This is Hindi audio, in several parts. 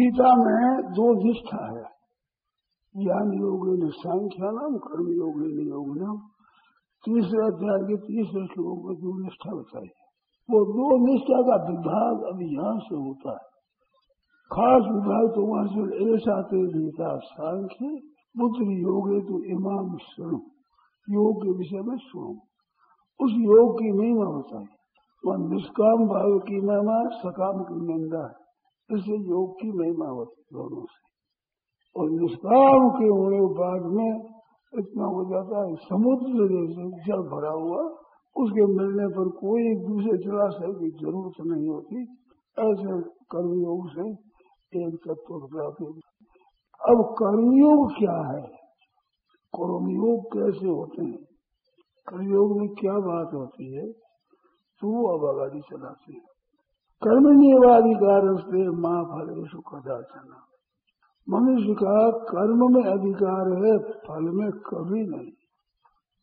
गीता में दो निष्ठा है। ज्ञान योग ने संख्या नाम कर्म योग ने योग नाम। तीसरे अध्याय के तीसरे श्लोक में दो निष्ठा बताई वो दो निष्ठा का विभाग अभी यहाँ से होता है। खास विभाग तो वहाँ से ऐसा तेजता सांख्य, पुत्र योग है तो इमाम सुनो योग के विषय में सुनो उस योग की महिमा बताई। वह निष्काम भाव की महिमा, सकाम की निंदा है। इससे योग की महिमा होती दोनों से। और निष्काम के होने बाद में इतना हो जाता है, समुद्र जैसे जल भरा हुआ, उसके मिलने पर कोई एक दूसरे जलाशय की ज़रूरत नहीं होती। ऐसे कर्मयोग से एक तत्व प्राप्त अब कर्मयोग क्या है? कर्मयोग कैसे होते हैं? कर्मयोग में क्या बात होती है? तो अब आगाड़ी चलाते हैं। कर्म निवाधिकार से माँ फल सुख दाचना मनुष्य का कर्म में अधिकार है, फल में कभी नहीं।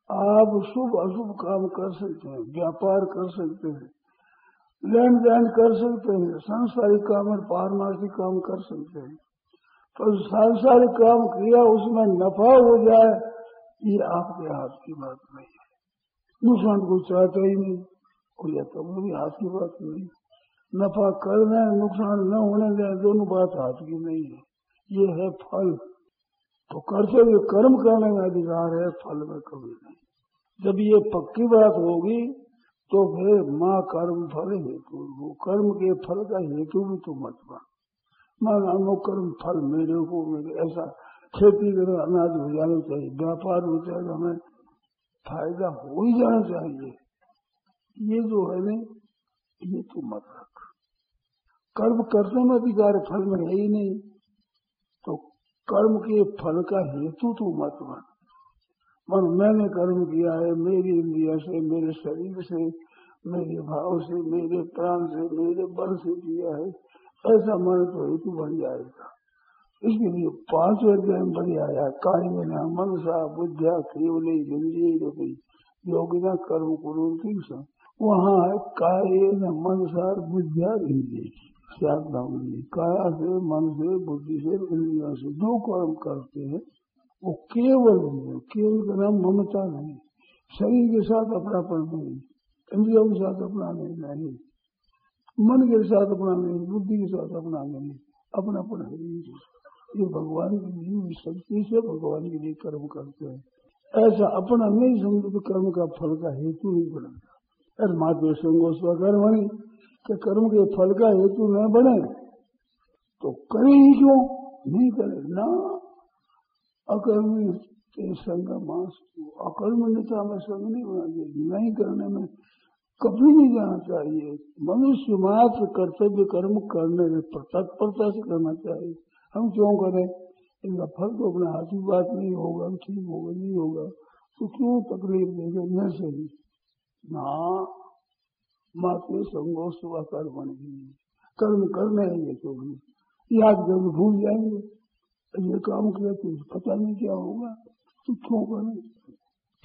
आप शुभ अशुभ काम कर सकते हैं, व्यापार कर सकते हैं लेन देन कर सकते हैं, सांसारिक काम और पारमार्थिक काम कर सकते हैं। तो सांसारिक काम किया उसमें नफा हो जाए, ये आपके हाथ की बात नहीं है। नुकसान को चाहता ही नहीं और यह तो भी हाथ की बात नहीं नफा कर करना नुकसान न होने दें, दोनों बात हाथ की नहीं है। ये है फल। तो करते हुए कर्म करने में अधिकार है, फल में कभी नहीं। जब ये पक्की बात होगी तो फिर माँ कर्म फल हेतु, वो कर्म के फल का हेतु भी तो मत बन। मन कर्म फल, मेरे को मेरे, ऐसा खेती करो अनाज हो जाना चाहिए, व्यापार हो चाहे हमें फ़ायदा हो ही जाना चाहिए। ये जो है ना, ये तो मत कर्म करने में भी अधिकार फल में है ही नहीं। तो कर्म के फल का हेतु तो मत बन। मन, मैंने कर्म किया है, मेरी इंद्रिया से, मेरे शरीर से, मेरे भाव से, मेरे प्राण से, मेरे बल से किया है। ऐसा मन तो हेतु बन जाएगा। इसके लिए पाँच अध्याय में बढ़ आया कार्य में मनसा, बुद्धिया केवल इंद्रिय योगिना, कर्म करो वहाँ है कार्य न मनसा, बुद्धिया, इंद्रिय। काया से, मन से, बुद्धि से, इंद्रियों से जो कर्म करते हैं। वो केवल केवल का नाम ममता नहीं। शरीर के साथ अपनापन नहीं। इंद्रियों के साथ अपना नहीं मन के साथ अपना नहीं, बुद्धि के साथ अपना नहीं। अपना अपना ये भगवान की लिए शक्ति से भगवान के लिए कर्म करते हैं। ऐसा अपना नहीं समझो तो कर्म का फल का हेतु नहीं बनेगा माधव संगो स्वकर्म नहीं कि कर्म के फल का हेतु न बने तो करे ही क्यों? नहीं करे। ना। अकर्मी संग मास अकर्मण्यता में संग नहीं होना चाहिए। नहीं करने में कभी नहीं जाना चाहिए। मनुष्य मात्र कर्तव्य कर्म करने में तत्परता से करना चाहिए। हम क्यों करें? इनका फल तो अपने हाथ की बात नहीं होगा, ठीक होगा, नहीं होगा। तो क्यों तकलीफ़ देगा? न सही। ना। मात्र संगो सुबह कर्म नहीं कर्म करने हैं ये तो भी। याद जब भूल जाएँगे ये काम किया तो पता नहीं क्या होगा तो क्यों करें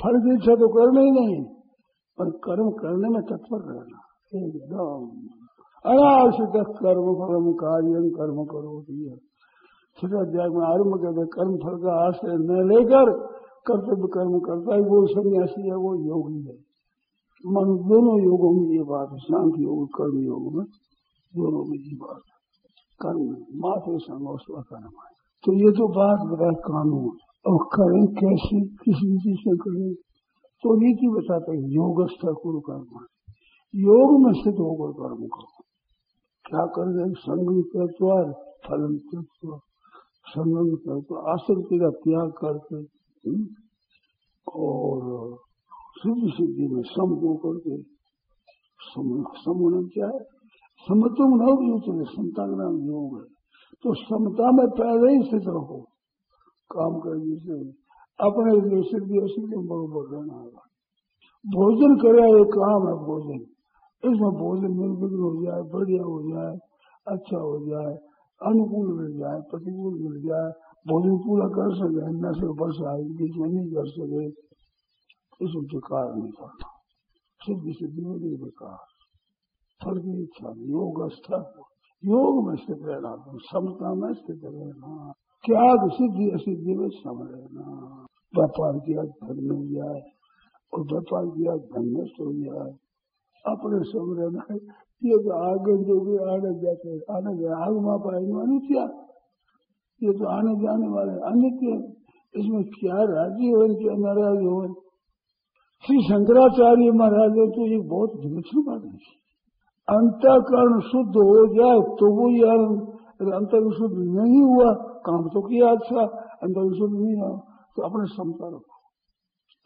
फल की इच्छा तो करना ही नहीं, पर कर्म करने में तत्पर रहना। एकदम। अनावश्यक कर्म कर्म कार्य कर्म करो छठा अध्याय में आरंभ करते कर्म फल का आश्रय न लेकर कर्तव्य कर्म करता है, वो सन्यासी है, वो योगी है। मन दोनों योगों में ये बात है। सांख्य योग कर्म योग में दोनों में ये बात है। कर्म माथे संगोस्वा कर्म है तो ये तो बात बताए कानून और करें कैसे किस रीति से करें तो नीति बताते हैं योग कुरु कर्म योग में स्थित होकर कर्म करो क्या करेंगे संग तत्व फलन तत्व संगम तत्व आसक्ति का त्याग करके और सिद्धि सिद्धि में सम को। करके सम क्या है? समतुम न चले समता का नाम योग है तो समता में पहले ही स्थित रहो। काम करने से अपने लिए सिद्धि असिद्धि बरोबर रहना होगा। भोजन करे, ये काम है भोजन। इसमें भोजन निर्विघ्न हो जाए, बढ़िया हो जाए अच्छा हो जाए, अनुकूल मिल जाए, प्रतिकूल मिल जाए, भोजन पूरा कर सके, न से बस आए बीच में नहीं कर सके। इस बेकार नहीं करना सिद्धि में नहीं बेकार। फल की इच्छा योग योग में स्थित रहना तुम समता में स्थित रहना त्याग सिद्धि असिद्धि में सम रहना। व्यापार किया, धन मिल जाए और व्यापार किया, धन नष्ट हो जाए अपने सम रहना ये तो आगे जो भी आने जाते आने जाए आग मापा अनित्य। ये तो आने जाने वाले अनित्य। इसमें क्या राज़ी हो क्या नाराज़ हो श्री शंकराचार्य महाराज तो ये बहुत विलक्षण बात है अंतकरण शुद्ध हो जाए तो वो आनंद अंतर शुद्ध नहीं हुआ, काम तो किया अच्छा अंतर शुद्ध नहीं हुआ तो अपने क्षमता रखो।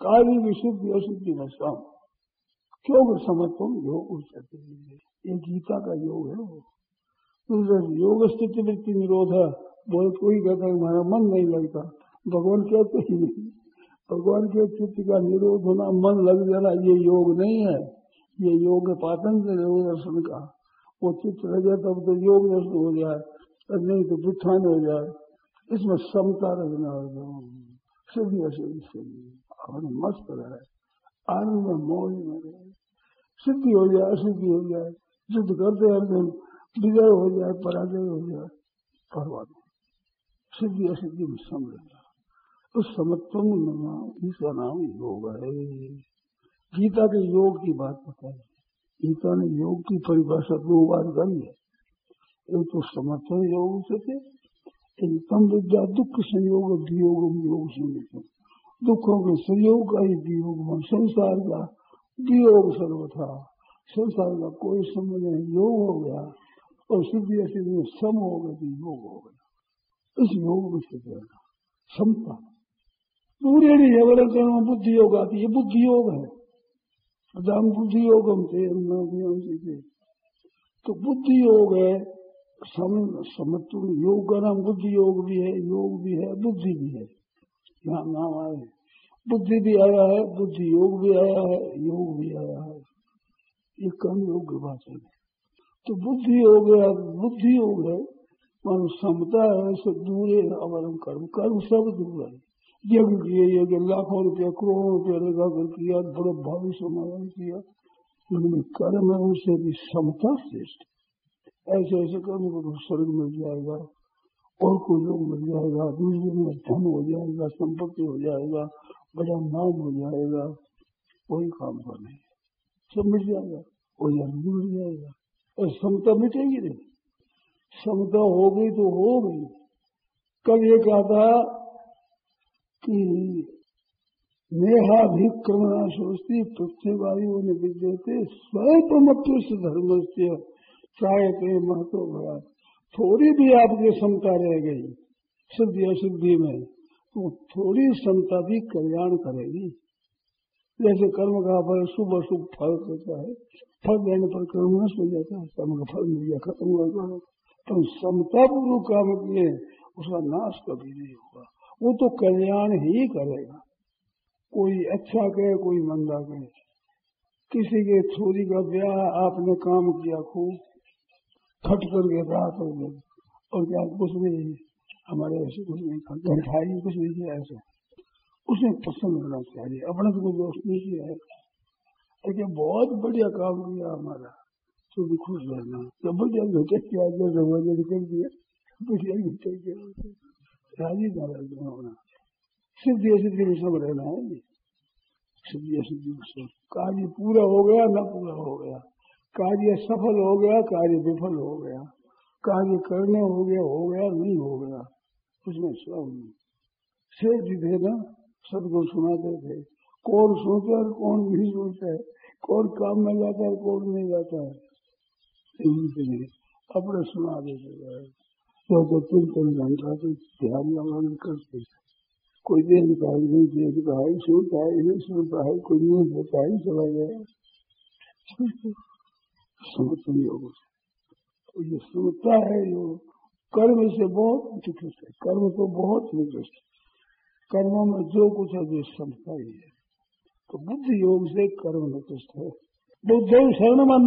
कार्य विशुद्धि अशुद्धि में सम क्यों समझ तुम योग ये गीता का योग है वो। तो योग स्थिति वृत्ति निरोध है, बोले कोई कहता है, हमारा मन नहीं लगता। भगवान कहते ही नहीं। भगवान के चित्त का निरोध होना मन लग जाना, ये योग नहीं है। ये योग पातन से योग दर्शन का। वो चित्त रह जाए, तब तो योग दर्शन हो जाए और नहीं तो वित्थान हो जाए। इसमें समता रखना होगा सभी असिद्धि अपने मस्त रहे। आनंद में मोह में रहे। सिद्धि हो जाए, असिद्धि हो जाए युद्ध करते हर दिन, विजय हो जाए, पराजय हो जाए परवाह सिद्धि असिद्धि में सम रहना उस समत्व इसका नाम योग है। गीता के योग की बात बताई गीता ने योग की परिभाषा दो बार करी है एक तो समर्थन योग से थे तम विद्या, दुख संयोग वियोग योग संयोग दुखों के संयोग का ही वियोग संसार का वियोग सर्वथा। संसार का कोई संबंध नहीं। योग हो गया और सिद्धि असिद्धि में सम हो गया तो योग हो गया। इस योग में सिद्ध रहना क्षमता नहीं है बुद्धि योग आती है बुद्धि योग है अदाम बुद्धि योगम थे। तो बुद्धि योग है, सम समत्व योग का नाम बुद्धि योग भी है, योग भी है, बुद्धि भी है। यहाँ नाम आए बुद्धि भी आया है बुद्धि योग भी आया है, योग भी आया है। ये कम योग की है। तो बुद्धि योग है बुद्धि योग है। मानो समता है सब दूर है अवरम कर्म कर्म सब दूर है। यज्ञ किए, यज्ञ लाखों रुपया करोड़ों रुपया लगा कर किया बड़े भावी समाधान किया। उनमें कर्म है उनसे भी समता श्रेष्ठ। ऐसे ऐसे कर्म को स्वर्ग मिल जाएगा, और कोई लोग मिल जाएगा दूसरे में धन हो जाएगा, संपत्ति हो जाएगा, बड़ा नाम हो जाएगा, कोई काम का नहीं। सब मिल जाएगा वो जल्दी मिल जाएगा। और समता मिटेगी नहीं। समता हो गई तो हो गई। कल ये कहा था कि सोचती पृथ्वीवायु ने विद्यते स्वल्पमत्व धर्म से चाहते महत्व भरा थोड़ी भी आपकी क्षमता रह गई सिद्धि असिद्धि में तो थोड़ी क्षमता भी कल्याण करेगी। जैसे कर्म का फल शुभ अशुभ फल होता है, फल देने पर कर्म नष्ट हो जाता है, कर्म का फल मिल गया, खत्म हो जाता है। तो समता पूर्वक काम किए, उसका नाश कभी नहीं होगा। वो तो कल्याण ही करेगा। कोई अच्छा कहे, कोई मंदा कहे। किसी के छोरी का ब्याह आपने काम किया खूब, खट करके रात हो गई, और क्या कुछ नहीं, हमारे ऐसे कुछ नहीं घर कुछ नहीं किया ऐसा। उसने पसंद होना चाहिए, अपने तो कोई दोस्त नहीं किया है। लेकिन बहुत बढ़िया काम किया हमारा तो भी खुश रहना। बढ़िया घटे किया निकल दिया बढ़िया घटे किया राज़ी नाराज़ न होना सिद्धि असिद्धि में सब रहना है सिद्धि असिद्धि में सब। कार्य पूरा हो गया, न पूरा हो गया। कार्य सफल हो गया, कार्य विफल हो गया। कार्य करने हो गया हो गया, नहीं हो गया। उसमें सब नहीं। शेर जी थे ना, सबको सुनाते थे। कौन सोचता है, कौन नहीं सोचता है। कौन काम में जाता है, कौन नहीं जाता है। अपने सुना देते तो तो तीन तीन घंटा तो ध्यान लगाना करते कोई देखता है नहीं देखता है सुनता है, नहीं सुनता है, कोई नहीं है, चला गया समर्थन योग तो ये सुनता है जो कर्म से बहुत निकृष्ट है। कर्म तो बहुत निकृष्ट कर्मों में जो कुछ है, जो समझता ही है। तो बुद्धि योग से कर्म निकृष्ट है। बुद्ध शरण मन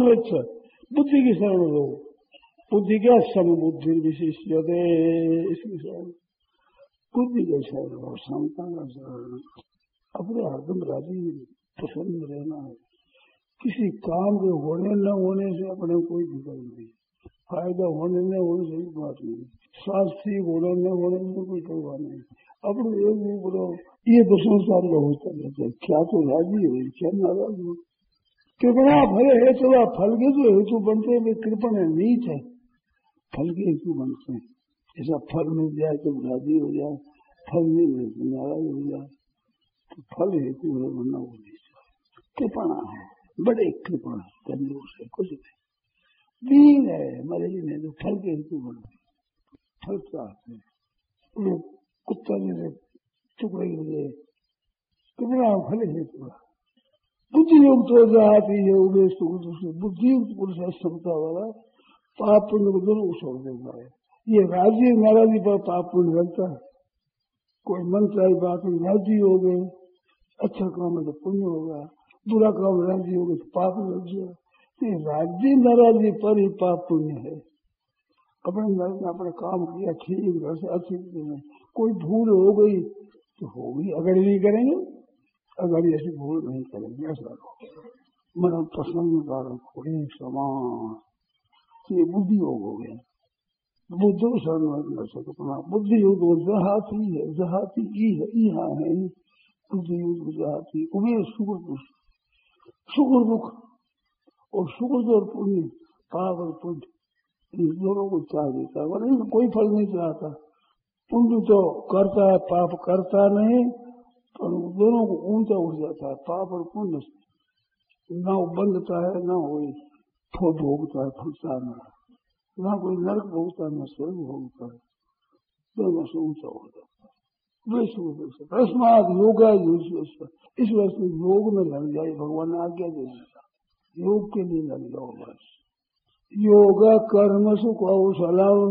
बुद्धि की शरण योग बुद्धि क्या समबुद्धि विशिष्ट इसकी बुद्धि का शरण और क्षमता का शरण अपने हरदम राज़ी प्रसन्न रहना है। किसी काम के होने न होने से अपने कोई विकल्प नहीं। फ़ायदा होने न होने से भी बात नहीं। स्वास्थ्य होने न होने में कोई करवा नहीं। अपने एक भी बोलो, ये तो संसार का होता रहता है। क्या तो राज़ी हो, क्या नाराज़ हो? कृपणा फल हेतु फल के जो हेतु बनते वे कृपण नीच है। फल के हेतु बनते हैं। ऐसा फल मिल जाए तो राज़ी हो जाए, फल नहीं मिले तो नाराज़ हो जाए। तो फल हेतु है बनना वो नहीं कृपणा है, बड़े कृपण है से कुछ नहीं। दीन है हमारे मरे नहीं तो फल के हेतु बनते फल चाहते हैं। कुत्ता जैसे टुकड़े हो गए कितना फल हेतु बुद्धि युक्त हो जाती है उगे बुद्धि युक्त पुरुष क्षमता वाला। पाप पुण्य को दोनों छोड़ देता है ये राज़ी नाराजी पर पाप पुण्य लगता है। कोई मन चाहे बात में राज़ी हो गए अच्छा काम है तो पुण्य होगा बुरा काम राज़ी हो गए तो पाप लग गया राज्य नाराजी पर ही पाप पुण्य है। अपने घर में अपने काम किया, ठीक वैसे अच्छी कोई भूल हो गई तो होगी, अगर नहीं करेंगे, अगर ऐसी भूल नहीं करेंगे, ऐसा मन प्रसन्न कारण कोई समान। ये बुद्धि योग हो गया। बुद्धो शरण सकना बुद्धि योग जहाती है, जहाती की है यहाँ है बुद्धि योग जहाती, उमेश सुख दुख सुख दुख और सुकृत और पुण्य पाप और पुण्य, इन दोनों को चाह देता है। वरना कोई फल नहीं चाहता। पुण्य तो करता है, पाप करता नहीं, पर दोनों को ऊँचा उठ जाता है पाप और पुण्य, ना बंधता है ना वही फल भोगता है फलता न ना कोई नरक भोगता ना स्वर्ग भोगता है दोनों से ऊँचा हो जाता है तस्मात योगा इस वजह से योग में लग जाए भगवान ने आज्ञा दे दिया योग के लिए लग जाओ बस योग कर्म सुख कौशलम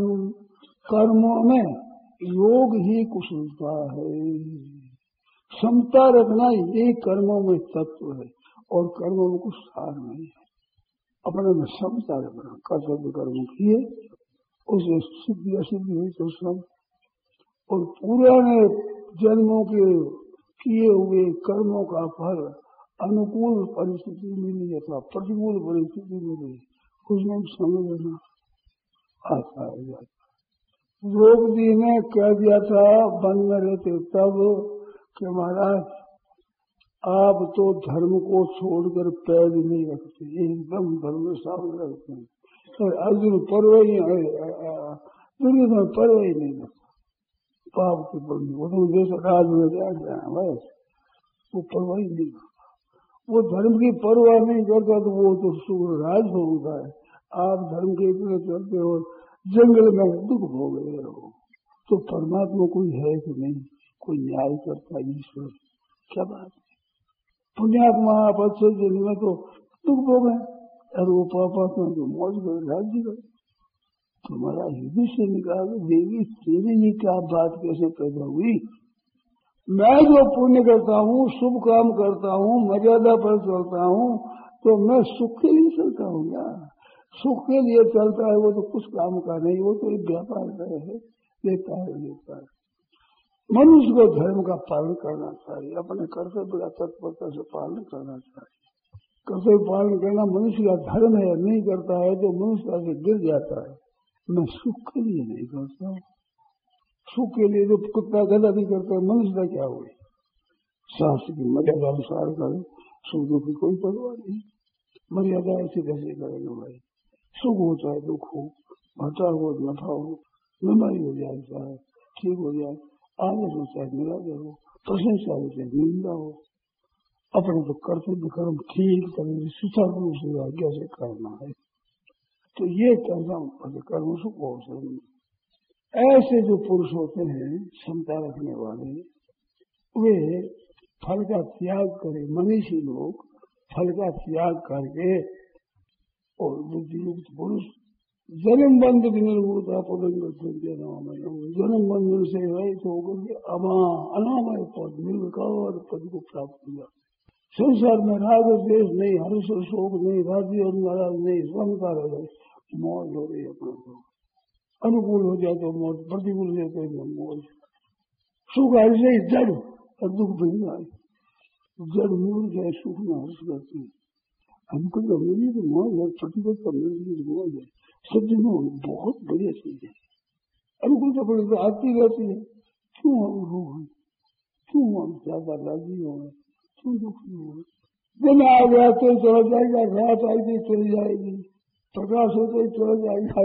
कर्मों में योग ही कुशलता है क्षमता रखना ये कर्मों में तत्व है और कर्मों में कुछ सार नहीं है अपने में क्षमता रखना कर्तव्य कर्म किए, उसे सिद्धि असिद्धि हुई तो सब और पुराने जन्मों के किए हुए कर्मों का फल अनुकूल परिस्थिति मिली, अथवा प्रतिकूल परिस्थिति मिली, उसमें समझ लेना आता है। जाता रोग जी ने कह दिया था, बन में रहते तब कि महाराज आप तो धर्म को छोड़कर पैर नहीं रखते एकदम धर्म सामने रखते हैं। और अर्जुन पर्व ही दुर्योधन ही नहीं रखता। पाप के पर्व वो तो जैसे राज में जाए बस। वो पर्व नहीं वो धर्म की परवाह नहीं करता तो वो तो सूर्य राज होता है। आप धर्म के इतने चलते हो, जंगल में दुख हो गए हो तो परमात्मा कोई है कि नहीं? कोई न्याय करता ईश्वर? क्या बात पुण्यात्मा अच्छे जन्म में तो दुख भोगे और वो पापात्मा तो मौज कर, राज्य कर। तुम्हारा हृदय से निकाल, देवी तेरी ही क्या बात कैसे पैदा हुई? मैं जो पुण्य करता हूँ, शुभ काम करता हूँ, मर्यादा पर चलता हूँ तो मैं सुख के लिए चलता हूँ क्या सुख के लिए चलता है, वो तो कुछ काम का नहीं, वो तो एक व्यापार का है है लेता है। मनुष्य को धर्म का पालन करना चाहिए, अपने कर्तव्य का तत्परता से पालन करना चाहिए। कर्तव्य पालन करना मनुष्य का धर्म है, नहीं करता है तो मनुष्य से गिर जाता है। मैं सुख के लिए नहीं करता सुख के लिए जो कुत्ता गदा भी करता है, मनुष्य का क्या हुए शास्त्र की मर्यादा अनुसार करे सुख दुख की कोई परवाह नहीं। मर्यादा ऐसे कैसे करेगा भाई? सुख हो चाहे दुख हो, घटा हो, नफा हो बीमारी हो जाए चाहे ठीक हो जाए आगे हो चाहे मिला हो प्रशंसा हो चाहे निंदा हो। अपने तो कर्तव्य कर्म ठीक तरह सुचारू रूप से आज्ञा से करना है। तो ये करना कर्म सुख ऐसे जो पुरुष होते हैं, क्षमता रखने वाले, वे फल का त्याग करें, मनीषी लोग फल का त्याग करके और बुद्धियुक्त पुरुष जन्म बंध की निर्भूता जन्म बंधन से रहित होकर के अमा, अनामय पद, निर्विकार पद को प्राप्त किया। संसार में राग देश नहीं, हर्ष, शोक नहीं, राज्य और नाराज़ नहीं समता रहे मौज हो रही अपने को अनुकूल हो जाए तो मौत प्रतिकूल हो जाए तो मौत सुख ऐसे ही जड़ और दुख भी आए। जड़ मूल जाए सुख में हर्ष करती है। हमको तो मिली तो मौज है प्रतिकूल तो मिल तो मौज है। सिद्ध में बहुत बढ़िया चीज़ है। अनुकूलता बड़ी तो आती रहती है। क्यों हम रो हैं? क्यों हम ज़्यादा राज़ी हो गए? क्यों दुखी हो गए? दिन आ गया तो चला जाएगा, रात आई तो चली जाएगी। प्रकाश हो तो चला जाएगा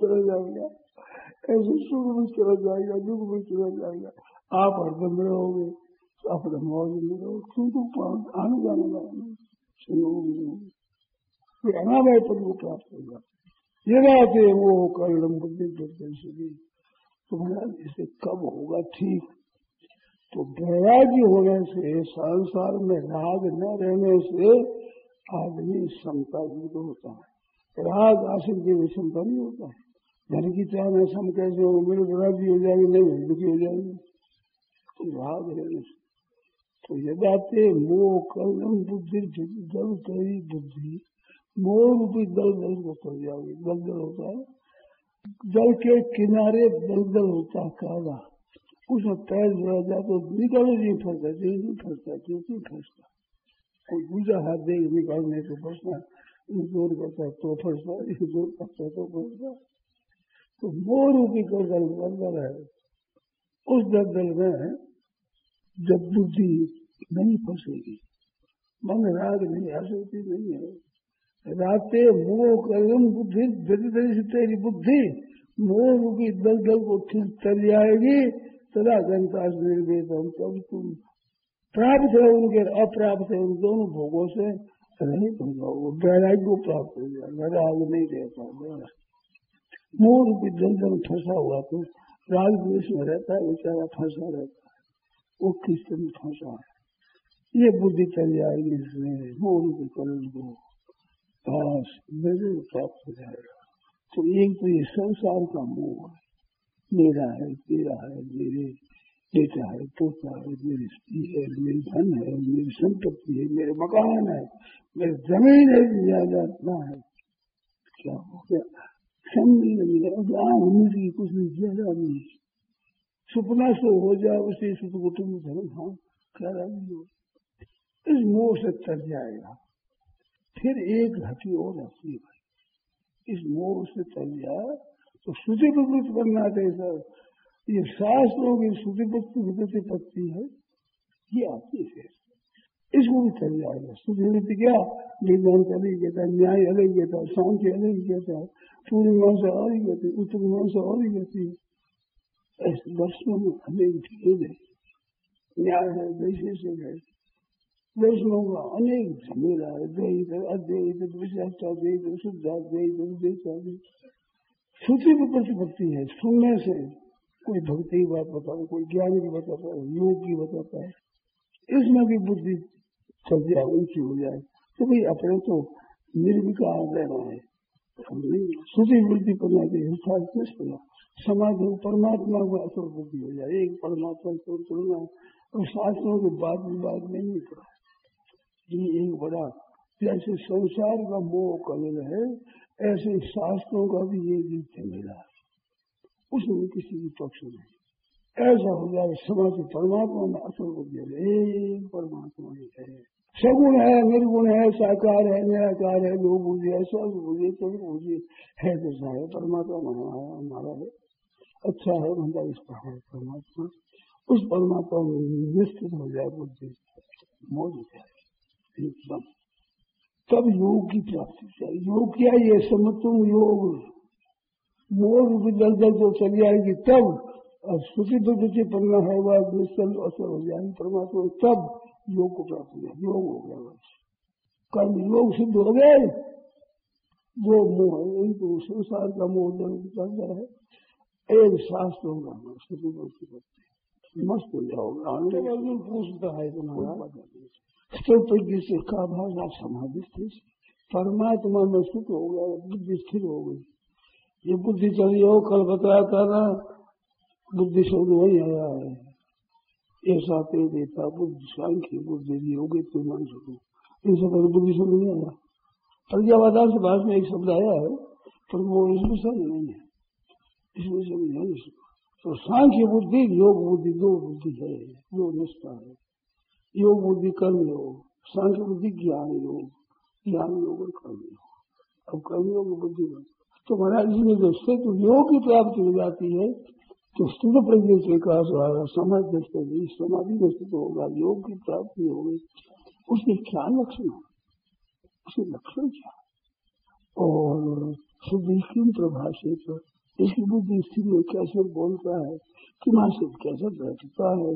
चला जाएगा। ऐसे सुख भी चला जाएगा, दुख भी चला जाएगा। आप हरदम रहोगे तो अपने मौज में रहो क्यों दुख आने जाने वाला सुनोगे अनामय पद को प्राप्त होगा ये बात है वो कलम बुद्धि दुर्गल से भी तुम्हारा इसे कब होगा ठीक? तो वैराग्य होने से, संसार में राग न रहने से आदमी समता युक्त होता है। राग आशिक के विषमता नहीं होता है। धन की चाह में सम कैसे हो मेरे राज़ी हो जाएगी, नहीं दुखी हो जाएँगे। तो राग रहने से तो यदाते मोह कलम बुद्धि दल करी बुद्धि मोह रूपी दल दल को कर जाएगी, दल दल होता है। जल के किनारे दलदल होता है, काला। उसमें पैर जोड़ा जाए तो निकल नहीं फंसता जो फंसता जो फंसता कोई दूसरा हाथ दे निकालने तो फंसना इस दूर करता तो फंसता इस दूर करता तो फंसता तो मोह रूपी कर दल दलदल है। उस दलदल में जब बुद्धि नहीं फंसेगी, मन राग नहीं, आसक्ति नहीं है राते मोह कलम बुद्धि जल्दी से तेरी बुद्धि, मोह रूपी दल दल को ठीक चल जाएगी। तदा जनता निर्वेद हम तब तुम प्राप्त है उनके, अप्राप्त है उन दोनों भोगों से नहीं हो। जाओगे वैराग्य को प्राप्त हो जाएगा राग नहीं रहता मोह रूपी दल दल फंसा हुआ तो राग द्वेश में रहता है, बेचारा फंसा रहता है। वो किसमें फंसा है? ये बुद्धि चल जाएगी इसमें, मोह के कलम को। मेरे प्राप्त हो जाएगा। तो एक तो ये संसार का मोह है। मेरा है, तेरा है, मेरे बेटा है, पोता है, मेरी स्त्री है, मेरी धन है, मेरी संपत्ति है, मेरे मकान है, मेरी ज़मीन है ज़्यादा है। क्या हो गया? समझ नहीं मिला मुझे कुछ नहीं ज़्यादा नहीं सुपना से हो जाए उसी सुख को तुम धर्म हाँ। क्या इस मोह से चल जाएगा। फिर एक घटी और आती है भाई इस मोह से चल जाए तो श्रुति विकृत करना थे सर। ये शास्त्रों की श्रुति विकृति पत्ती है। ये आती है इसको भी चल जाएगा श्रुति विकृति क्या? विज्ञान अलग कहता है, न्याय अलग कहता है, शांति अलग कहता है पूर्णिमा से अलग कहती है उत्तर मीमांसा अलग कहती है। ऐसे दर्शनों में अनेक भेद है न्याय है, वैशेषिक है। वैष्णव का अनेक झमेला है द्वैत अद्वैत विशिष्टाद्वैत शुद्धाद्वैत श्रुति में प्रतिपत्ति है सुनने से कोई भक्ति की बात बताता कोई ज्ञान की बताता है योग की बताता है इसमें भी बुद्धि चल जाए ऊँची हो जाए तो भाई अपने तो निर्विकार रहना है श्रुति वृद्धि करना चाहिए किस प्रकार समाधि परमात्मा को असर बुद्धि हो जाए एक परमात्मा को चुनना और शास्त्रों के बाद विवाद में नहीं पड़ा एक बड़ा जैसे संसार का मोह कलल है, ऐसे शास्त्रों का भी ये नित्य मिला उसमें किसी की पक्ष नहीं। ऐसा हो जाए समाधि परमात्मा में असर बुद्धि एक परमात्मा ही है। सगुण है, निर्गुण है, साकार है निराकार है लोग बुझे सब बुझे चतुर्भुजी है जैसा है परमात्मा हमारा है। अच्छा है मंदा इसका है परमात्मा, उस परमात्मा में निश्चित हो जाए बुद्धि मोद हो एकदम। तब योग की प्राप्ति चाहिए। योग क्या ये समतुम योग। मोर दल दल जो चली आएगी तब और श्रुति प्रकृति पन्ना है वह निश्चल असर हो जाएगी परमात्मा तब योग को प्राप्त हो जाए योग हो गया बस। कर्म योग सिद्ध हो गए। वो मोह है तो संसार का मोह चल रहा है। एक शास्त्र होगा श्रुति को मस्त हो जाओगे अर्जुन पूछता है तुम्हारा स्थिर से का भाषा समाधि स्थिर परमात्मा में सुख हो गया, बुद्धि स्थिर हो गई। ये बुद्धि चली हो कल बताया था ना, बुद्धि शब्द वही आया है। ऐसा ते देता, बुद्धि सांख्य, बुद्धि योगी तो मन सुखो इन सब बुद्धि शब्द नहीं आया। प्रज्ञावादान से बाद में एक शब्द आया है, पर वो इसमें समझ नहीं है। इसमें समझ नहीं तो सांख्य बुद्धि, योग बुद्धि, दो बुद्धि है, दो निष्ठा है। योग बुद्धि कर्म योग, सांख्य बुद्धि ज्ञान योग ज्ञान योग और कर्म योग। अब कर्म योग बुद्धि तो महाराज जी ने दृष्टि तो योग की प्राप्ति हो जाती है तो स्थित प्रज्ञ से कहा होगा समझ दृष्टि समाधि में स्थित होगा, योग की प्राप्ति होगी। उसके क्या लक्षण है? उसके लक्षण क्या और शुद्धि किम प्रभाषित, इसकी बुद्धि स्थिति में कैसे बोलता है, कि मानसिक कैसे बैठता है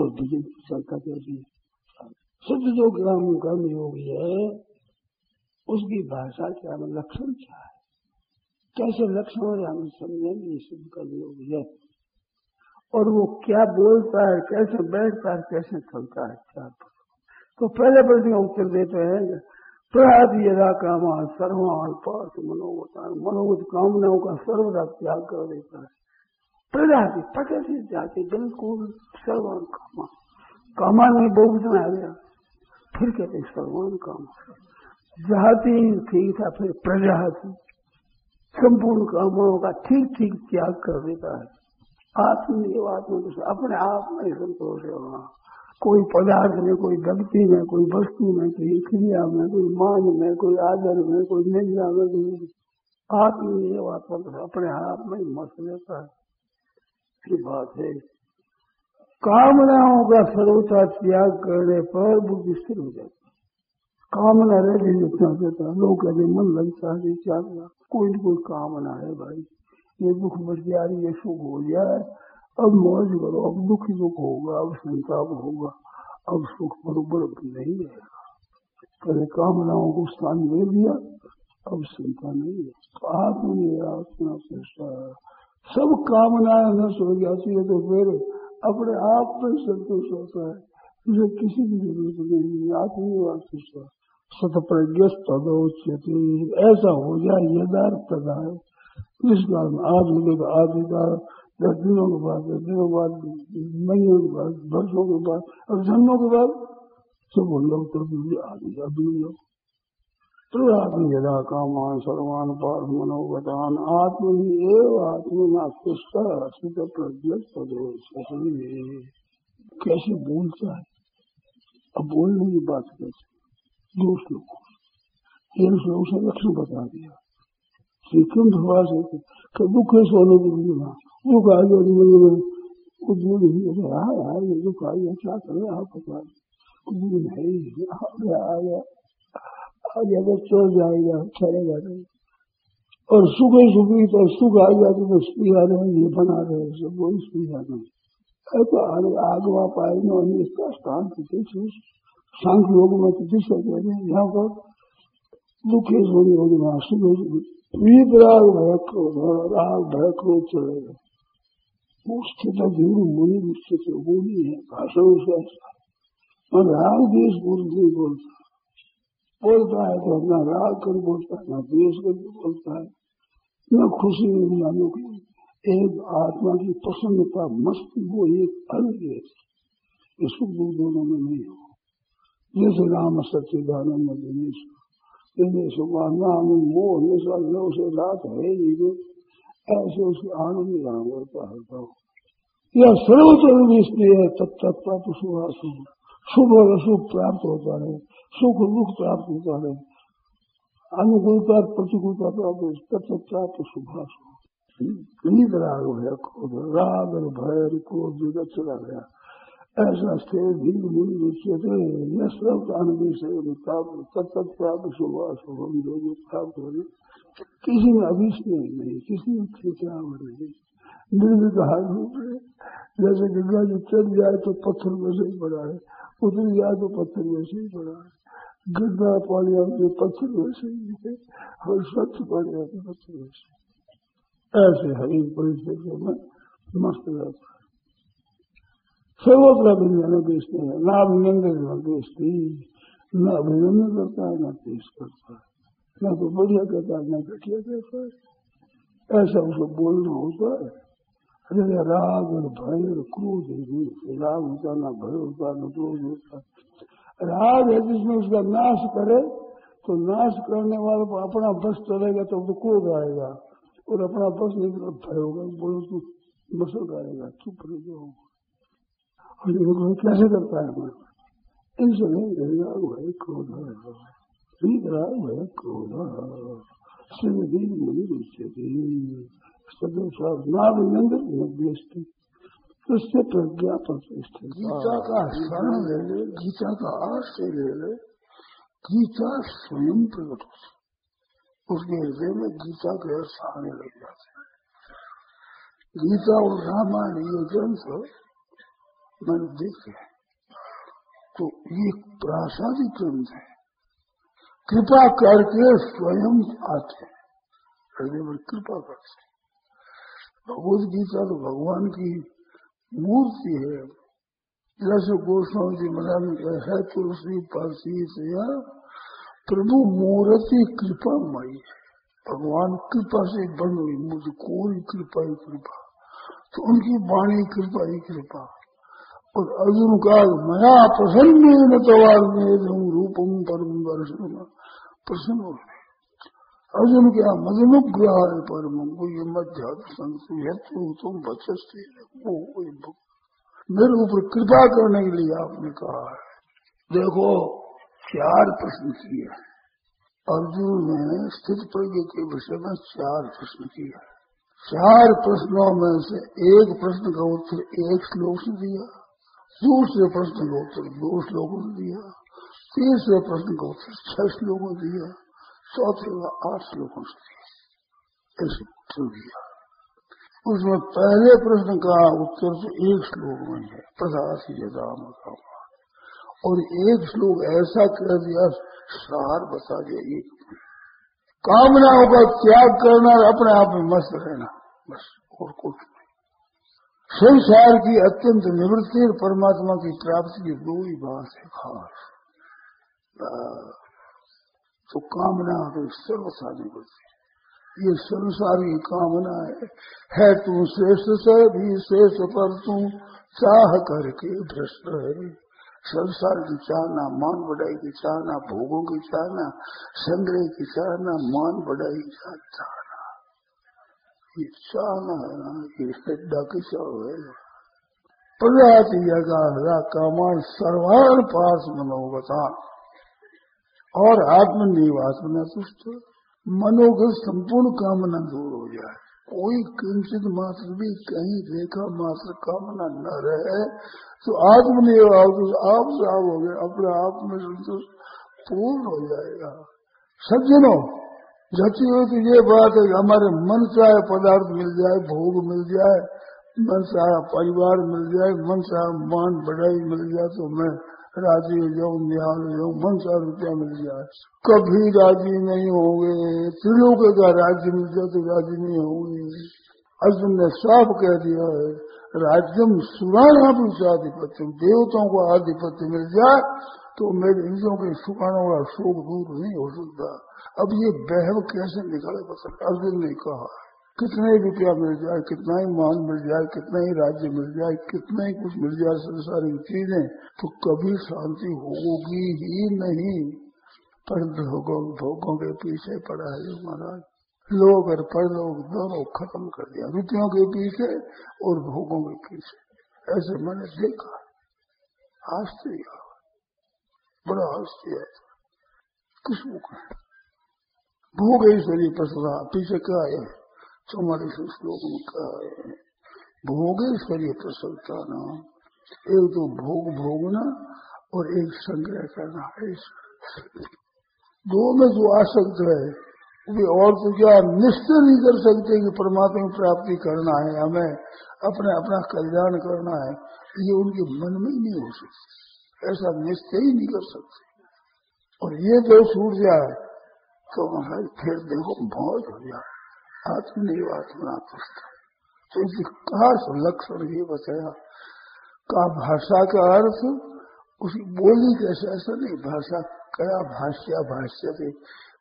और विजय शंका कहती है शुद्ध जो ग्राम कर्म योगी है, उसकी भाषा क्या लक्षण क्या है? कैसे लक्षण हो? हम समझेंगे शुद्ध कर्म योगी है। और वो क्या बोलता है, कैसे बैठता है, कैसे चलता है, क्या तो पहले प्रश्न उत्तर देते हैं प्रयाद यदा कामा सर्वान पार्थ मनोगतान मनोगत कामनाओं का सर्वदा त्याग कर देता है। प्रजाति प्रकृति जाति बिल्कुल सर्वान कामा कामा में बहुत में आ गया फिर कहते सर्वान काम जाति ठीक था फिर प्रजाति संपूर्ण कामों का ठीक ठीक त्याग कर देता है आत्मनिर्वात्म आत्मा अपने आप में संतोष है वहाँ कोई पदार्थ में कोई व्यक्ति में कोई वस्तु में कोई क्रिया में कोई मान में कोई आदर में कोई निंदा में कोई आत्मनिर्वात्मक अपने आप में मस्त रहता है ये बात है। कामनाओं का सर्वता त्याग करने पर बुद्धि स्थिर हो जाती कामना रह जितना देता लोग कहते मन लगता है क्या कोई न कोई कामना है भाई। ये दुख मर रही है सुख हो जाए अब मौज करो, अब दुख ही दुख होगा, अब संताप होगा। अब सुख बरोबर नहीं रहेगा। पहले कामनाओं को स्थान दे दिया, अब चिंता नहीं है। तो आत्मा आत्मा सब कामनाएँ नष्ट हो जाती है तो फिर अपने आप में संतोष होता है। इसे किसी की ज़रूरत नहीं आत्मनिवास सत प्रज्ञ तदोच्यते ऐसा हो जाए यदार्थ है इस कारण आज लगेगा आदिदार दस दिनों के बाद, दस दिनों के बाद, महीनों के बाद, वर्षों के बाद और जन्मों के बाद, सब लोग तो अभी यदा कामान सर्वान पार मनोगतान आत्म ही एव आत्म नास्तिष्ठ प्रज्ञ कैसे बोलता है? अब बोलने की बात कैसे? दो श्लोक एक श्लोक से लक्ष्य बता दिया। श्री भगवान से दुख है सोने की दुनिया दुख आ गया ज़िंदगी में दूर ही रहा यार ये दुख आ गया क्या करें आप पता कुछ दूर है, आ गया आ गया। आ गया तो चल जाएगा चलेगा नहीं। और सुख ही सुखी तो सुख आ गया तो पिया रहे ये बना रहे सब वही सुविधा नहीं तो आगवा पाए न इसका स्थान किसी सांख्य योग में किसी से कह रहे यहाँ पर दुखे सोनी होगी वहाँ सुख विपराग भय क्रोध राग भय क्रोध चलेगा स्थित जीव मुनि निश्चित होनी है भाषा से और राग देश बोल नहीं बोलता बोलता है तो अपना राग कर बोलता है ना देश कर बोलता है। न खुशी जानो की एक आत्मा की प्रसन्नता मस्ती वो एक अलग है। सुख दुख दोनों में नहीं हो। जैसे राम सच्चिदानंद दिनेश दिनेश नाम मोह हमेशा लो से रात है ही नहीं। ऐसे उसके आनंद राम करता होता है यह सर्वचरण इसलिए है तत्व शुभाशुभ शुभ और अशुभ प्राप्त होता है। सुख दुख प्राप्त होता है। अनुकूलता प्रतिकूलता प्राप्त होता तत्व प्राप्त शुभाशुभ राग भय क्रोध राग और भय क्रोध जगत चला गया ऐसा स्थिर धीर मुनि निश्चित यह सब आनंद से तत्व प्राप्त शुभाशुभ जो जो प्राप्त हो। किसी में अभिष्ण नहीं किसी में खिंचाव नहीं निर्विकार रूप है जैसे गंगा जी चल जाए तो पत्थर में से ही पड़ा है उतर जाए तो पत्थर में से ही पड़ा है गंगा पानी आते पत्थर वैसे ही है और स्वच्छ पानी आते पत्थर वैसे ऐसे हर एक परिस्थिति में मस्त रहता है। सर्वत्र अभिनंदन बेचते हैं। ना अभिनंदन बेचती न अभिनंदन करता है, न पेश करता है। न तो बढ़िया कहता है, न घटिया कहता है। ऐसा उसको बोलना होता है। अरे राग और भय और क्रोध है राग होता ना भय होता ना क्रोध होता राग है जिसमें उसका नाश करे तो नाश करने वाले को अपना बस चलेगा तो तो क्रोध आएगा। और अपना बस नहीं तो भय होगा, बोलो तो बसक आएगा चुप रह जाओ कैसे करता है मैं इनसे नहीं राग भय क्रोध राग भय क्रोध सिंधी मुनि रुचति नाभिनंद नव्यस्ति उससे प्रज्ञा प्रतिष्ठित गीता का शरण ले ले गीता का आश्रय ले ले गीता स्वयं प्रकट हो उसके हृदय में गीता के अर्थ आने लग जाते हैं। गीता और रामायण ये ग्रंथ मैंने देखे तो ये प्रासादिक ग्रंथ है। कृपा करके स्वयं आते हैं। हृदय में कृपा करते भगवत गीता तो भगवान की मूर्ति है। जैसे गोस्वामी जी महाराज है तुलसी पासी से प्रभु मूर्ति, कृपा मई भगवान कृपा से बन हुई, मुझे कोई कृपा ही कृपा। तो उनकी वाणी कृपा ही कृपा। और अर्जुन का, मया प्रसन्न न में रूपम परम दर्शन प्रसन्न हो अर्जुन क्या मदनुग्रह है परम तुम बचस्ते मेरे ऊपर कृपा करने के लिए आपने कहा है। देखो, चार प्रश्न किए अर्जुन ने स्थित प्रज्ञ के विषय में चार प्रश्न किए चार प्रश्नों में से एक प्रश्न का उत्तर एक श्लोक से दिया, दूसरे प्रश्न का उत्तर दो श्लोकों से दिया, तीसरे प्रश्न का उत्तर छह श्लोकों ने दिया। चौथे का आठ श्लोकों से दिया उसमें पहले प्रश्न का उत्तर तो एक श्लोक में है प्रदासी यदाम और एक श्लोक ऐसा कह दिया, सार बता दिया एक कामनाओं का त्याग करना और अपने आप में मस्त रहना। बस, और कुछ नहीं। संसार की अत्यंत निवृत्ति और परमात्मा की प्राप्ति की दो ही बात है, खास। तो कामना तो सर्वथा निवृत्ति ये संसार की कामना है। है तू श्रेष्ठ से भी श्रेष्ठ पर तू चाह करके भ्रष्ट है। संसार की चाहना, मान बढ़ाई की चाहना, भोगों की चाहना, संग्रह की चाहना, मान बढ़ाई की चाहना। ये चाहना है ना ये डाकी है। प्रजाति जगह कामान सर्वान पास मनोगता और आत्मनिवास में तुष्ट मनोगत संपूर्ण कामना दूर हो जाए। कोई किंचित मात्र भी कहीं रेखा मात्र कामना न रहे तो आत्मनिर्भर तो आप साफ़ हो गए, अपने आप में संतुष्ट पूर्ण हो जाएगा। सज्जनों जची हुई तो ये बात है हमारे मन चाहे पदार्थ मिल जाए, भोग मिल जाए, मन चाहे परिवार मिल जाए, मन चाहे मान बढ़ाई मिल जाए तो मैं राज़ी हो जाओ, निहाल जाओ, मन चार रुपया मिल जाए। कभी राज़ी नहीं होंगे। त्रिलोक का राज्य मिल जाए तो राज़ी नहीं होंगे। अर्जुन ने साफ़ कह दिया है राज्यम सुराना पुरुषाधिपत्य देवताओं को आधिपत्य मिल जाए तो मेरे इंद्रों के सुखानों का शोक दूर नहीं हो सकता। अब ये बहव कैसे निकले, बस अर्जुन ने कहा है। कितने रुपया मिल जाए, कितना ही मान मिल जाए, कितना ही राज्य मिल जाए, कितना ही कुछ मिल जाए संसारिक चीज़ें तो कभी शांति होगी ही नहीं। पर भोगों भोगों के पीछे पड़ा है महाराज। लोग और परलोक दोनों खत्म कर दिया, रुपयों के पीछे और भोगों के पीछे। ऐसे मैंने देखा आश्चर्य बड़ा आश्चर्य किसको कहा। भोग ऐश्वर्य प्रसदा पीछे क्या है? चौवालीस श्लोक में कहा है भोगेश्वरी प्रसन्नता नाम एक तो भोग भोगना और एक संग्रह करना। है दो में जो आसक्त है, वे और तो क्या निश्चय नहीं कर सकते कि परमात्मा की प्राप्ति करना है, हमें अपने अपना कल्याण करना है। ये उनके मन में ही नहीं हो सकती। ऐसा निश्चय ही नहीं कर सकते। और ये जो छूट जाए तो फिर देखो, बहुत हो। जाए आत्मनिवास बना पुस्तक तो इसी खास लक्षण ये बताया का भाषा का अर्थ उसकी बोली कैसे ऐसा नहीं, भाषा कया भाष्या भाष्य थे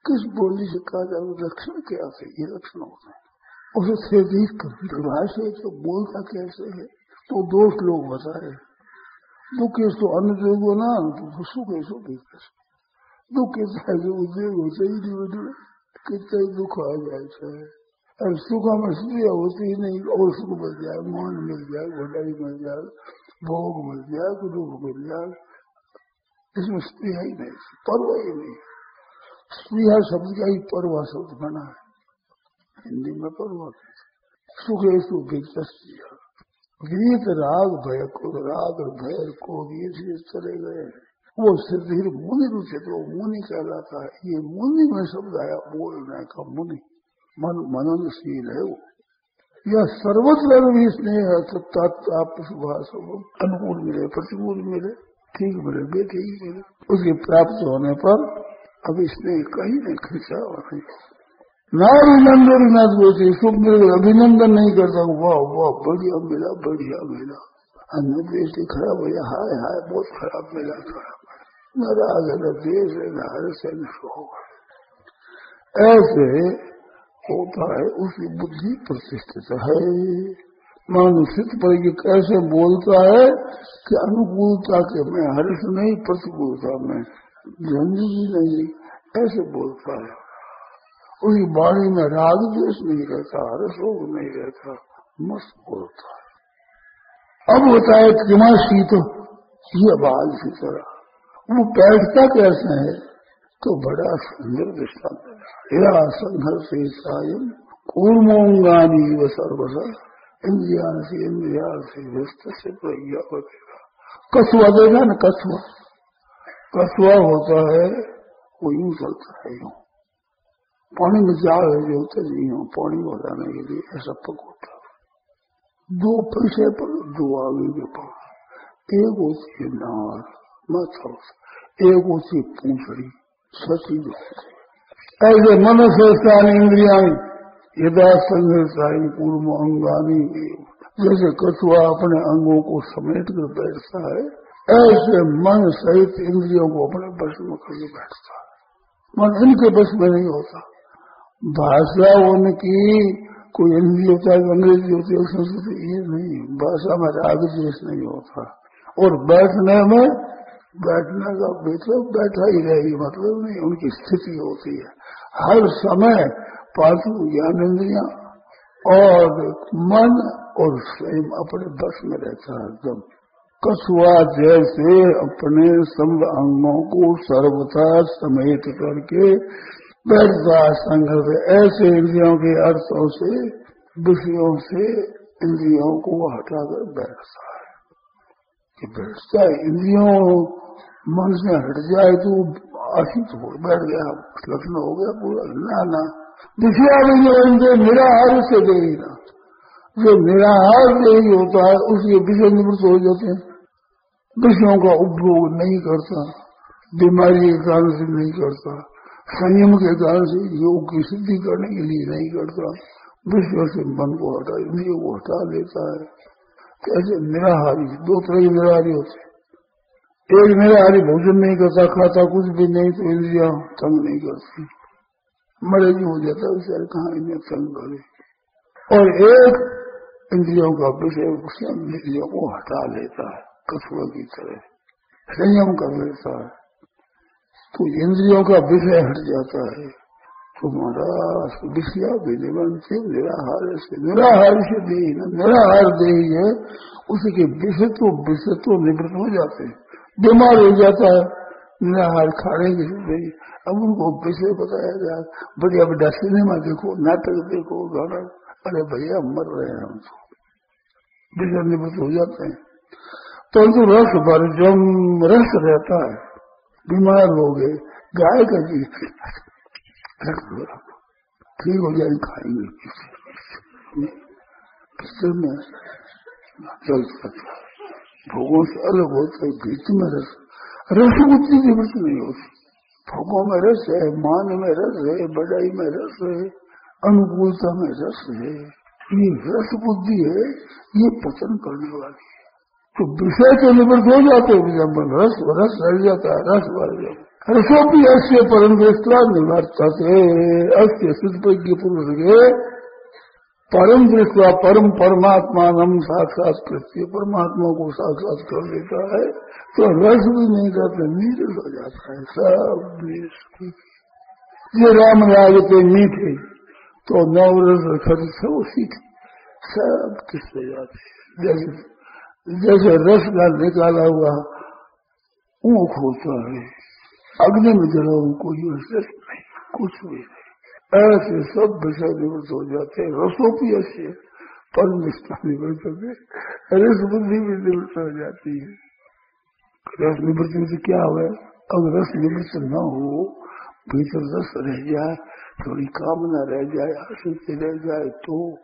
किस बोली से कहा जाए लक्षण क्या थे? ये लक्षण होते हैं। उसे से भाषा तो बोलता कैसे है? तो दोष लोग बताए दुख तो अन्न देगो ना तो सुख सुख कैसे दुख जो उद्योग होता ही नहीं दुख आ जाए और सुख में स्त्रिया होती ही नहीं, और सुख मिल जाए, मान मिल जाए घोटाई मिल जाए, भोग मिल जाए, दुख मिल जाए, इसमें स्त्री ही नहीं, पर्व ही नहीं। स्त्रिया शब्द का ही पर्वा शब्द बना है। हिंदी में पर्वा सुखे सुख गीत राग भय को राग और भय को गीत चले गए वो सिद्धि मुनि रुचित वो मुनि कहलाता है। ये मुनि में शब्द आया बोलने का मुनि? मन मननशील है वो। यह सर्वत्र भी स्नेह है तत्ताप अनुकूल मिले, प्रतिकूल मिले, ठीक मिले बेठीक मिले। उसके प्राप्त होने पर अब इसने कहीं नहीं, खींचा और नहीं। ना अभिनंदन ना बोलते सुख मेरे अभिनंदन नहीं करता वाह वाह, बढ़िया मिला बढ़िया मिला। अन्य देश खराब हो जाए हाय हाय, बहुत खराब मिला, खराब न राग न देश है, न हर्ष है। ऐसे होता है, उसकी बुद्धि प्रतिष्ठित है। मानुषित पर ये कैसे बोलता है कि अनुकूलता के मैं हर्ष नहीं, प्रतिकूलता में जंगी नहीं। ऐसे बोलता है। उसकी वाणी में राग द्वेष नहीं रहता रसोग नहीं रहता, मस्त बोलता है। अब होता है किमा शीत ये बाल की तरह। वो बैठता कैसे है? तो बड़ा सुंदर दृष्टान या इंद्रिया से इंद्रिया से व्यस्त से कसुआ देगा न कसुआ कसुआ होता है वो यूँ चलता है यूँ। पानी में जा रहे जो होते नहीं हो पानी में जाने के लिए ऐसा पक होता दो पैसे पर दो आगे के पास। एक होती है नार माथा एक होती पूछड़ी सची ऐसे मनुष्य स्थान इंद्रिया यदा संघर्षाई पूर्व अंगानी जैसे कछुआ अपने अंगों को समेट कर बैठता है, ऐसे मन सहित इंद्रियों को अपने बस में करके बैठता है। मन इनके बस में नहीं होता। भाषा उनकी, कोई हिंदी होता है अंग्रेज़ी होती है संस्कृत ये नहीं, भाषा में राग द्वेष नहीं होता। और बैठने में बैठने का मतलब बैठा ही रहेगी मतलब नहीं, उनकी स्थिति होती है। हर समय पाँचों ज्ञान इंद्रिया और मन और स्वयं अपने बस में रहता है। एकदम कछुआ जैसे अपने सब अंगों को सर्वथा समेत करके बैठता संघर्ष ऐसे इंद्रियों के अर्थों से, विषयों से इंद्रियों को हटाकर बैठता कि है इंद्रियों मन से हट जाए तो आशित हो बैठ गया लक्षण हो गया पूरा। ना ना। विषया भी जो निराहार से देगी ना जो निराहार नहीं होता है, उसके विषय निवृत्त हो जाते हैं। विषयों का उपभोग नहीं करता, बीमारी के कारण से नहीं करता, संयम के कारण से योग की सिद्धि करने के लिए नहीं करता। विषयों से मन को हटा इंद्रियों को हटा लेता है। ऐसे निराहारी दो तरह के निराहारी होते एक निराहारी भोजन नहीं करता खाता कुछ भी नहीं तो इंद्रिया तंग नहीं करती मरेजी हो जाता है उसे कहा इन्हें तंग करे और एक इंद्रियों का विषय इंद्रियों को हटा लेता है कछुआ की तरह संयम कर लेता है तो इंद्रियों का विषय हट जाता है तुम्हारा विषया भी निबंध निराहार से निराहार से दे, निराहार दे है उसके विषय तो विषय तो निवृत्त हो जाते हैं। बीमार हो जाता है, निराहार की नहीं अब उनको विषय बताया जाए। बढ़िया बढ़िया सिनेमा देखो, नाटक देखो, गाना। अरे भैया, मर रहे हैं हम तो। विषय निवृत्त हो जाते हैं। परंतु तो रस भर जब रस रहता है। बीमार हो गए, गाय का जी ठीक हो जाए खाएँगे में चल सकता। भोगों से अलग होते बीच में रस रस बुद्धि निवृत्त नहीं होती। भोगों में रस है मान में रस है बड़ाई में रस है अनुकूलता में रस है ये रस बुद्धि है, ये पतन करने वाली है। तो विषय के निवृत्त हो जाते हैं रस रस रह जाता है, रस बढ़ जाता रसो भी अस्य परम दृष्टा निवर्तते अस्य पुरुष के परम दृष्टा, परम परमात्मा नम साक्षात कृत्य परमात्मा को साक्षात कर देता है तो रस भी नहीं करते नीरस हो जाता है, सब ये राम राज के मीठे तो नवरस खर्च सब उसी सब किस हो जाते जैसे जैसे रस का निकाला हुआ ऊख होता है। अग्नि में जलाओ कोई विशेष नहीं कुछ भी नहीं। ऐसे सब विषय निवृत्त हो जाते हैं। रसोपी ऐसे पर निष्ठा निवृत्त होते रस बुद्धि भी निवृत्त हो जाती है। रस निवृत्ति से क्या हुआ? अगर रस निवृत्त न हो भीतर रस रह जाए, थोड़ी कामना रह जाए आसक्ति रह जाए तो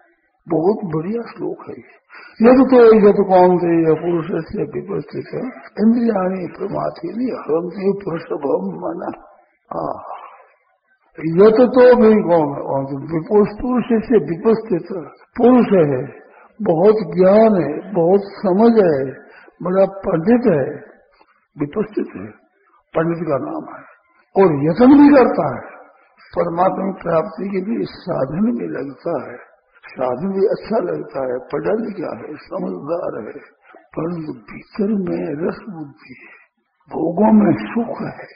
बहुत बढ़िया श्लोक है ये। यद तो यद कौन से पुरुष से विपस्थित है इंद्रिया प्रमाथी हरंती पुरुष भव मना यत तो भी कौन है? पुरुष से? विपस्थित पुरुष है, बहुत ज्ञान है, बहुत समझ है, बड़ा पंडित है विपस्थित है। पंडित का नाम है। और यत्न भी करता है। परमात्मा प्राप्ति के लिए साधन में लगता है। साधन भी अच्छा लगता है पढ़ा लिखा है, समझदार है, परंतु भीतर में रस बुद्धि है, भोगों में सुख है,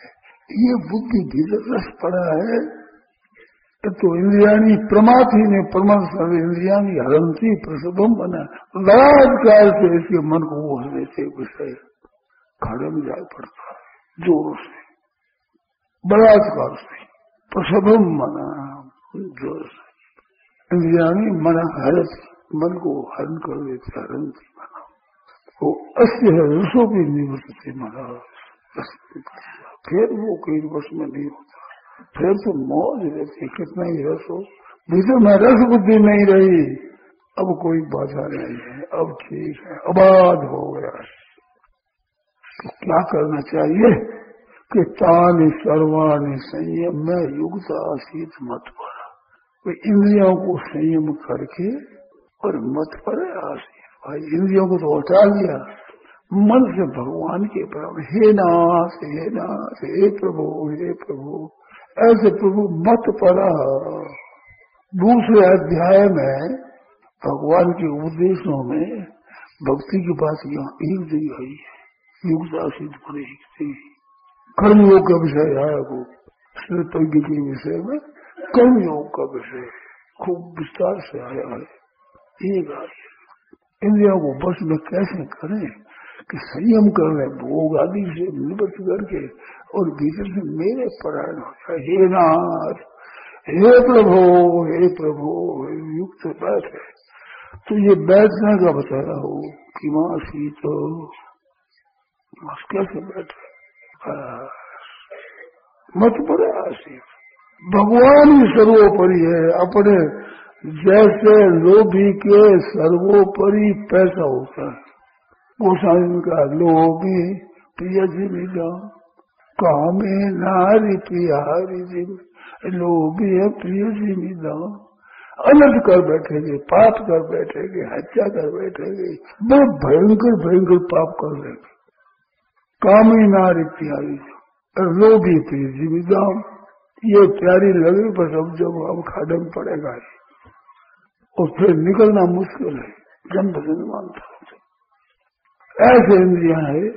ये बुद्धि भीतर रस पड़ा है। तो इंद्रियाणी प्रमाथी ने प्रमाण इंद्रियाणी हरंती प्रसभम बना। लाज काल से इसके मन को ओढ़ने से विषय खड़े में जाए पड़ता है, ज़ोर से, बलात्कार से प्रसभम मना इंद्रियाणी मन हरत मन को हरण कर देते हरण की मना वो अस्य है रसों की निवृत्त मना फिर वो कई वर्ष में नहीं होता। फिर तो मौज रहती कितना ही रस हो। भीतर में रस बुद्धि नहीं रही। अब कोई बाधा नहीं है, अब ठीक है, अबाध हो गया तो क्या करना चाहिए? कि तान सर्वाणी संयम में युक्त आशीत मत पर तो इंद्रियों को संयम करके और मत पर भाई इंद्रियों को तो हटा लिया। मन से भगवान के प्रभु हे नाथ हे नाथ, हे प्रभु हे प्रभु, ऐसे प्रभु मत पड़ा दूसरे अध्याय में भगवान के उपदेशों में भक्ति की बात यहाँ एक दी गई है। युक्त आशीत पर एक दी कर्म योग का विषय आया वो। श्रेतज्ञ के विषय में कर्म योग का विषय खूब विस्तार से आया है। एक इंद्रियों को बस में कैसे करें कि संयम कर रहे भोग आदि से निवृत्त करके और भीतर से मेरे परायण हो जाए। हे नाथ, हे प्रभु हे प्रभु युक्त बैठे। तो ये बैठने का बताया हो कि माँ शीत कैसे बैठे? मत पड़े आशीष। भगवान ही सर्वोपरि है। अपने जैसे लोभी के सर्वोपरि पैसा होता है। गोसाई का लोभी प्रिय जीविका कामे नारी प्रियारी जीव लोभी है प्रिय जी जीविका अनंत कर बैठेंगे, पाप कर बैठेंगे, हत्या कर बैठेंगे, बड़े भयंकर भयंकर पाप कर लेंगे। कामी नारी प्यारी लोभी थी जीविदाम ये प्यारी लगी पर अब जब अब में पड़ेगा और फिर निकलना मुश्किल है। जन्म मानता ऐसे इंद्रिया है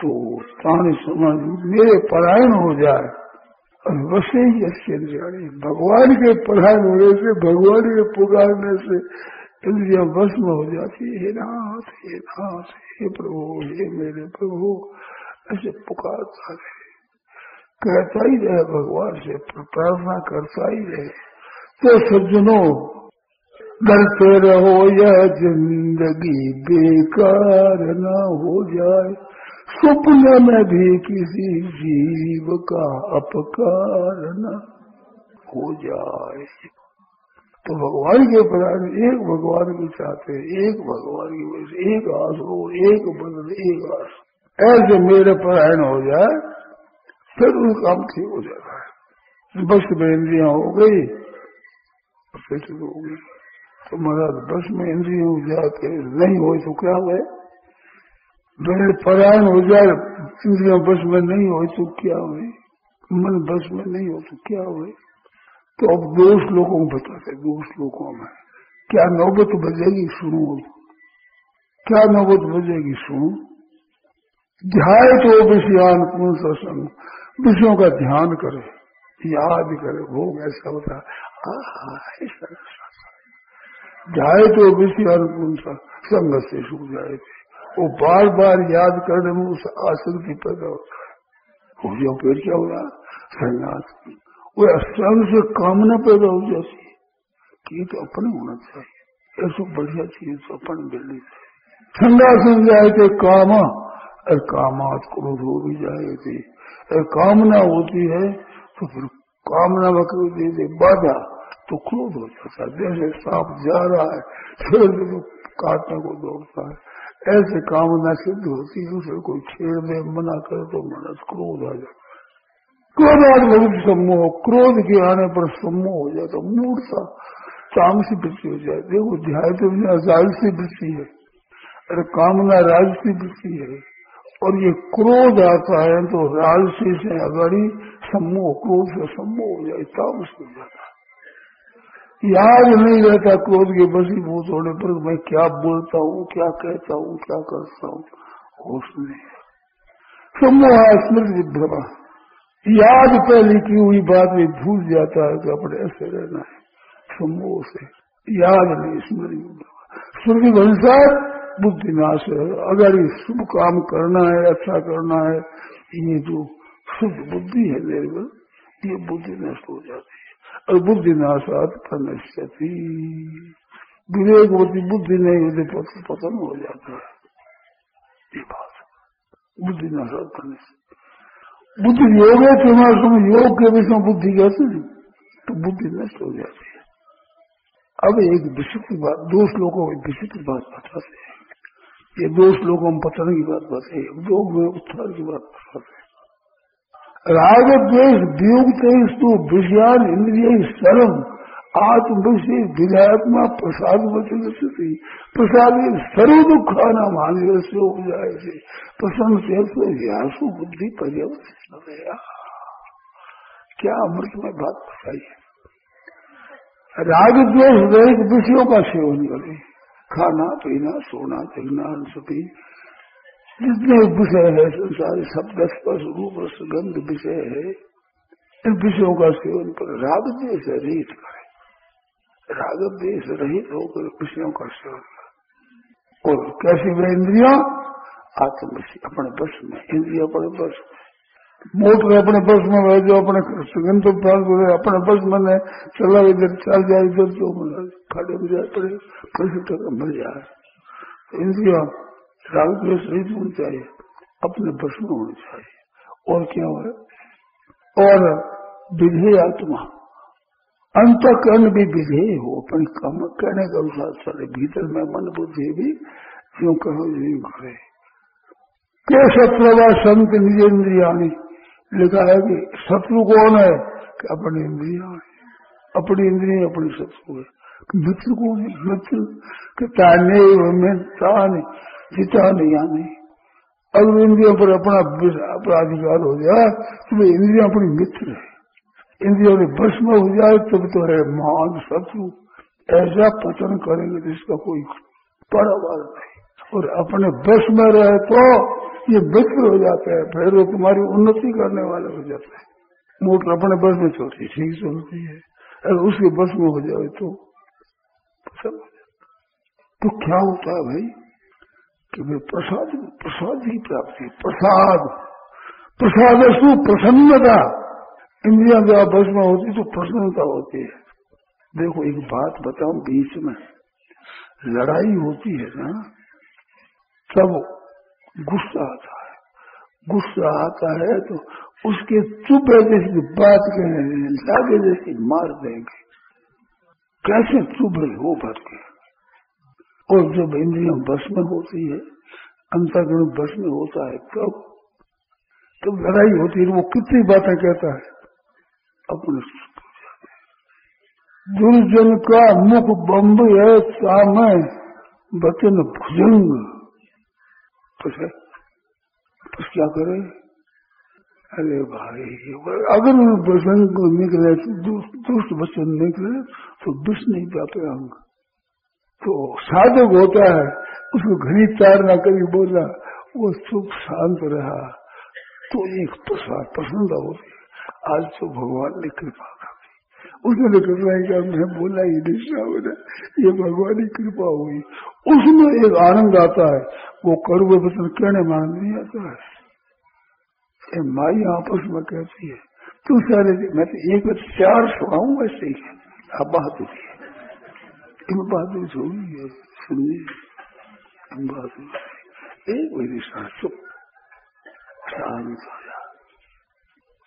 तो प्राणी समाज मेरे परायण हो जाए। और वैसे ही अच्छे इंद्रिया भगवान के परायण होने से, भगवान के पुकारने से इंद्रिया भस्म हो जाती है। हे नाथ हे नाथ, हे प्रभु, हे मेरे प्रभु, ऐसे पुकारता रहे। कहता ही रहे भगवान से, प्रार्थना करता ही रहे। तो सज्जनों, डरते रहो, यह ज़िंदगी बेकार न हो जाए। स्वप्न में भी किसी जीव का अपकार न हो जाए। तो भगवान के प्राण एक भगवान की चाहते एक भगवान की वजह एक आस हो एक बदल एक आस ऐसे मेरे परायण हो जाए फिर उन काम ठीक हो जाता है। बस में इंद्रिया हो गई, फिर हो गई। तो महाराज, बस में इंद्रिया हो जाते नहीं हो तो क्या हुए मेरे परायण हो जाए, इंद्रिया बस में नहीं हो तो क्या हुए मन बस में नहीं हो तो क्या हुए तो अब दो लोगों को बताते दो लोगों में। क्या नौबत बजेगी सुनो? क्या नौबत बजेगी सुनो? ध्याय तो विषयान कौन सा संग विषयों का ध्यान करे, याद करे, भोग ऐसा होता है। जाए तो विषय कौन सा संग से सूख जाए। थे वो बार बार याद करने में उस आसक्ति पैदा होता है। हो क्या हो रहा संन्यास। वो स्वयं से कामना पैदा हो जाती है। कि ये तो अपने होना चाहिए। ऐसा बढ़िया चीज़ तो अपन मिलनी चाहिए ठंडा सुन जाए थे कामा, और कामात क्रोध हो भी जाए थे। कामना होती है तो फिर कामना वक्र दे दे, बाधा तो क्रोध हो जाता है। जैसे सांप जा रहा है, फिर तो काटने को दौड़ता है। ऐसे कामना सिद्ध होती है, उसे कोई छेड़ में मना करे तो मन क्रोध आ जाता क्रोधात बहुत सम्मोह क्रोध के आने पर सम्मोह हो जाता मूर्ता तामसी वृत्ति हो जाए। देखो, ध्यान तो राजसी वृत्ति है। अरे कामना राजसी वृत्ति है। और ये क्रोध आता है तो राजसी से अगाड़ी सम्मोह, क्रोध से सम्मोह हो जाए तामस हो जाता याद नहीं रहता क्रोध के बसीभूत होने पर, मैं क्या बोलता हूँ, क्या कहता हूँ, क्या करता हूँ। होश नहीं सम्मोह स्मृति भ्रमा याद पहले की हुई बात में भूल जाता है कि अपने ऐसे रहना है। सम्मोह से याद नहीं, स्मृति स्मृति अनुसार बुद्धि नाश है। अगर ये शुभ काम करना है अच्छा करना है, ये जो शुद्ध बुद्धि है निर्बल ये बुद्धि नष्ट हो जाती है। और बुद्धि नाशात प्रनश्यति विवेकवती बुद्धि नहीं होती पतन हो जाता है। ये बात बुद्धि नाशात प्रनश्य बुद्धि योग है तुम्हारे तुम योग के विषय बुद्धि कहते हैं। तो बुद्धि नष्ट हो जाती है। अब एक विचित्र बात, दो श्लोकों में विचित्र बात बताते हैं। ये दो श्लोकों में पतन की बात बताई दो में उत्थान की बात बताते राग, द्वेष तो विषयान इंद्रिय सर्व आत्म विषय विधात्मा, प्रसाद बचती प्रसाद सर्व दुख आना मानव से हो जाए से, प्रसन्न से तो व्यासु बुद्धि पर्यवरण क्या अमृत में बात बताई? है राग विषयों का सेवन करें। खाना, पीना, सोना जगना सभी जितने विषय है, संसार शब्द स्पर्श रूप सुगंध विषय है, इन विषयों का सेवन पर राग देश रहित करे। राग देश रहित होकर विषयों का सेवन करे। और कैसी वे इंद्रिया? आत्म अपने बस में। इंद्रिया अपने बस में। मोटर अपने बस में रह जो अपने सुगंध अपने बस में चला इधर चल जाए इधर जो खड़े हो जाए पड़े कैसे टका मर जाए इंद्रिया राग द्वेष रहित होनी चाहिए अपने बस में होनी चाहिए और क्या हो और विधेय आत्मा अंतकरण भी विधेय हो अपनी कम कहने के अनुसार चले भीतर में मन बुद्धि भी जो कहो यूँ करे के शत्रवा संत निज इंद्रिया लिखा है कि शत्रु कौन है? कि अपनी इंद्रिया है। अपनी इंद्रिया, अपनी शत्रु है। मित्र कौन है? मित्र। कि ताने ताने। जिता नहीं आने अगर इंद्रियों पर अपना अधिकार हो जाए तो वे इंद्रिया अपनी मित्र है। इंद्रियों में भस्म हो जाए, तब तो है महान शत्रु। ऐसा पतन करेंगे जिसका कोई परवार नहीं। और अपने बस में रहे तो ये मित्र हो जाते हैं, फिर वो तुम्हारी उन्नति करने वाले हो जाते हैं। मोटर अपने बस में चलती ठीक चलती है। अगर उसके बस में हो जाए तो सब हो जाता तो क्या होता है भाई? कि भाई प्रसाद प्रसाद की प्राप्ति, प्रसाद। प्रसाद सु प्रसन्नता। इंद्रिया जब बस में होती तो प्रसन्नता होती है। देखो, एक बात बताऊँ, बीच में लड़ाई होती है ना, तब गुस्सा आता है। गुस्सा आता है तो उसके चुप जैसी बात कहने लागे जैसे मार देंगे। कैसे चुप वो बात के? और जब इंद्रिया बस में होती है अंतर्गण बस में होता है, तब तो लड़ाई होती है वो कितनी बातें कहता है, अपने दुर्जन का मुख बम्ब है, सामय बचन भुजंग। तो तो क्या करे? अरे भाई, अगर वचन को निकले, दुष्ट वचन निकले तो दुष्ट नहीं पाते अंग तो साधक होता है, उसको घनी तार ना कभी बोला, वो सुख शांत रहा। तो एक प्रसाद प्रसन्न होती आज तो भगवान ने कृपा उसने तो कृपा क्या, मैं बोला ही नहीं ये भगवान की कृपा हुई। उसमें एक आनंद आता है। वो कड़वे वचन कहने में आनंद नहीं आता है। ये माई आपस में कहती है। तू सारे मैं तो एक बार चार सुनाऊ वैसे ही अब बहादुरी है? इन बहादुरी सुनी है? सुनिए इन बहादुरी एक मेरी साथ चुप शांत हो जा।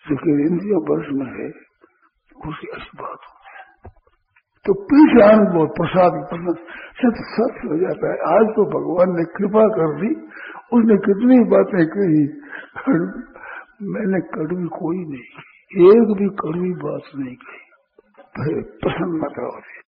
जिसके इंद्रिय वर्ष में है उसी ऐसी बात होती है। तो पीछे आनंद बहुत प्रसाद सच सत्य हो जाता है। आज तो भगवान ने कृपा कर दी, उसने कितनी बातें कही। मैंने कड़वी कोई नहीं, एक भी कड़वी बात नहीं कही। प्रसन्नता होती